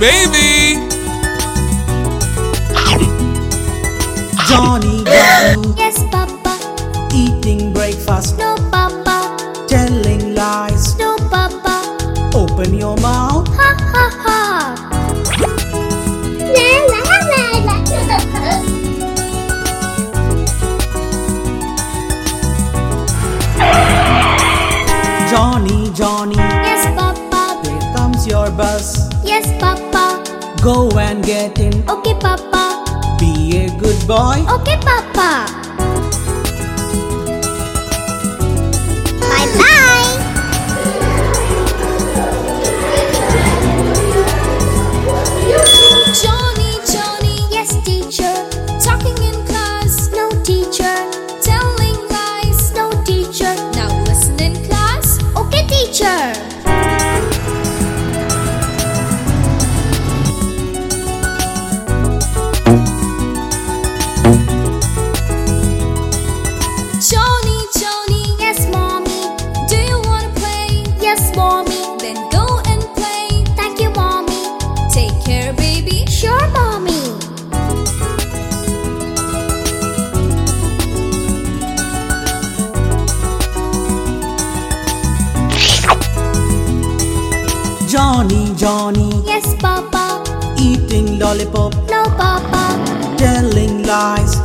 baby. Johnny, Johnny, Yes, Papa. eating breakfast, No, Papa. telling lies. No, Papa. Open your mouth. Ha ha ha. La la la la. Johnny, Johnny, yes, Papa. there comes your bus. Yes, Papa. Go and get in. Okay, Papa. Be a good boy. Okay, Papa. Johnny, Johnny, Yes, Papa. eating lollipop, No, Papa. telling lies.